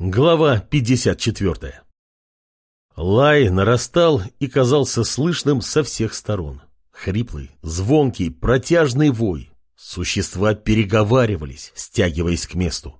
Глава 54 Лай нарастал и казался слышным со всех сторон. Хриплый, звонкий, протяжный вой. Существа переговаривались, стягиваясь к месту.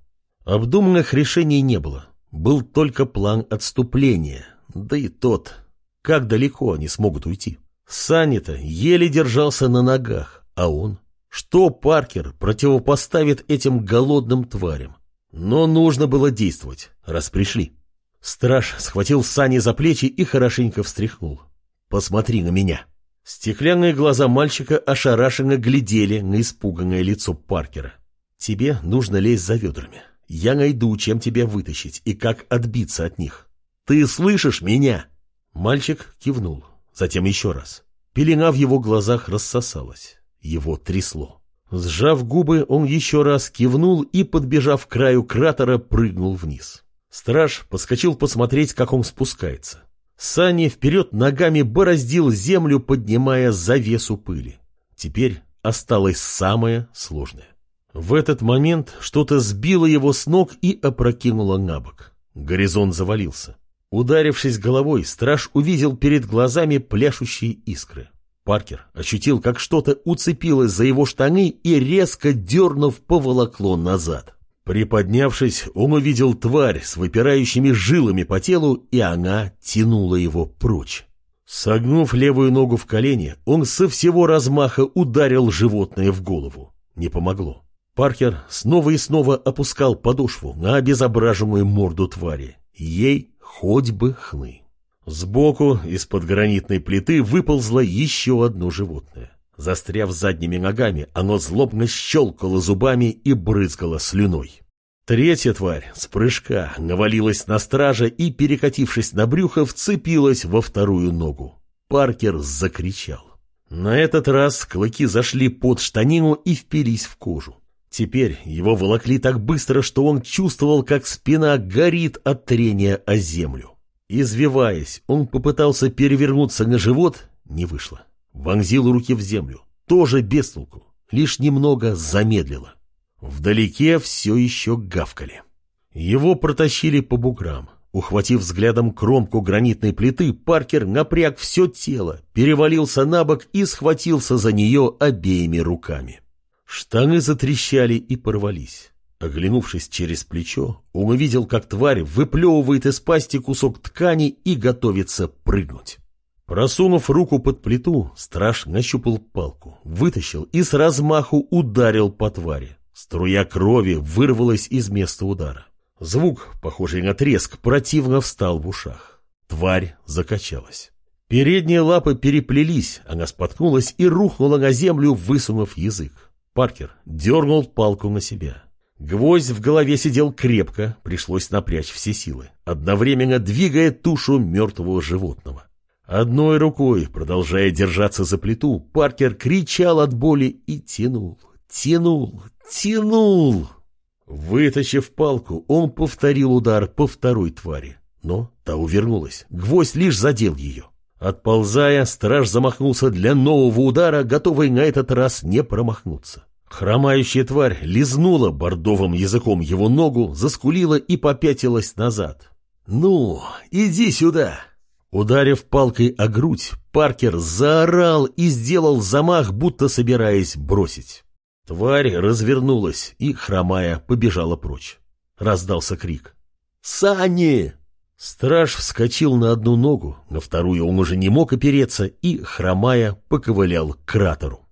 Обдуманных решений не было. Был только план отступления. Да и тот, как далеко они смогут уйти. Санни-то еле держался на ногах, а он? Что Паркер противопоставит этим голодным тварям? Но нужно было действовать, раз пришли. Страж схватил Сани за плечи и хорошенько встряхнул. «Посмотри на меня». Стеклянные глаза мальчика ошарашенно глядели на испуганное лицо Паркера. «Тебе нужно лезть за ведрами. Я найду, чем тебя вытащить и как отбиться от них. Ты слышишь меня?» Мальчик кивнул, затем еще раз. Пелена в его глазах рассосалась. Его трясло. Сжав губы, он еще раз кивнул и, подбежав к краю кратера, прыгнул вниз. Страж подскочил посмотреть, как он спускается. Сани вперед ногами бороздил землю, поднимая завесу пыли. Теперь осталось самое сложное. В этот момент что-то сбило его с ног и опрокинуло на бок. Горизонт завалился. Ударившись головой, страж увидел перед глазами пляшущие искры. Паркер ощутил, как что-то уцепилось за его штаны и, резко дернув, поволокло назад. Приподнявшись, он увидел тварь с выпирающими жилами по телу, и она тянула его прочь. Согнув левую ногу в колени, он со всего размаха ударил животное в голову. Не помогло. Паркер снова и снова опускал подошву на обезображенную морду твари. Ей хоть бы хны. Сбоку из-под гранитной плиты выползло еще одно животное. Застряв задними ногами, оно злобно щелкало зубами и брызгало слюной. Третья тварь с прыжка навалилась на стража и, перекатившись на брюхо, вцепилась во вторую ногу. Паркер закричал. На этот раз клыки зашли под штанину и впились в кожу. Теперь его волокли так быстро, что он чувствовал, как спина горит от трения о землю. Извиваясь, он попытался перевернуться на живот, не вышло. Вонзил руки в землю, тоже без толку, лишь немного замедлило. Вдалеке все еще гавкали. Его протащили по буграм. Ухватив взглядом кромку гранитной плиты, Паркер напряг все тело, перевалился на бок и схватился за нее обеими руками. Штаны затрещали и порвались. Оглянувшись через плечо, он увидел, как тварь выплевывает из пасти кусок ткани и готовится прыгнуть. Просунув руку под плиту, страж нащупал палку, вытащил и с размаху ударил по твари. Струя крови вырвалась из места удара. Звук, похожий на треск, противно встал в ушах. Тварь закачалась. Передние лапы переплелись, она споткнулась и рухнула на землю, высунув язык. Паркер дернул палку на себя. Гвоздь в голове сидел крепко, пришлось напрячь все силы, одновременно двигая тушу мертвого животного. Одной рукой, продолжая держаться за плиту, Паркер кричал от боли и тянул, тянул, тянул. Вытащив палку, он повторил удар по второй твари, но та увернулась, гвоздь лишь задел ее. Отползая, страж замахнулся для нового удара, готовый на этот раз не промахнуться. Хромающая тварь лизнула бордовым языком его ногу, заскулила и попятилась назад. «Ну, иди сюда!» Ударив палкой о грудь, Паркер заорал и сделал замах, будто собираясь бросить. Тварь развернулась и, хромая, побежала прочь. Раздался крик. «Сани!» Страж вскочил на одну ногу, на вторую он уже не мог опереться и, хромая, поковылял к кратеру.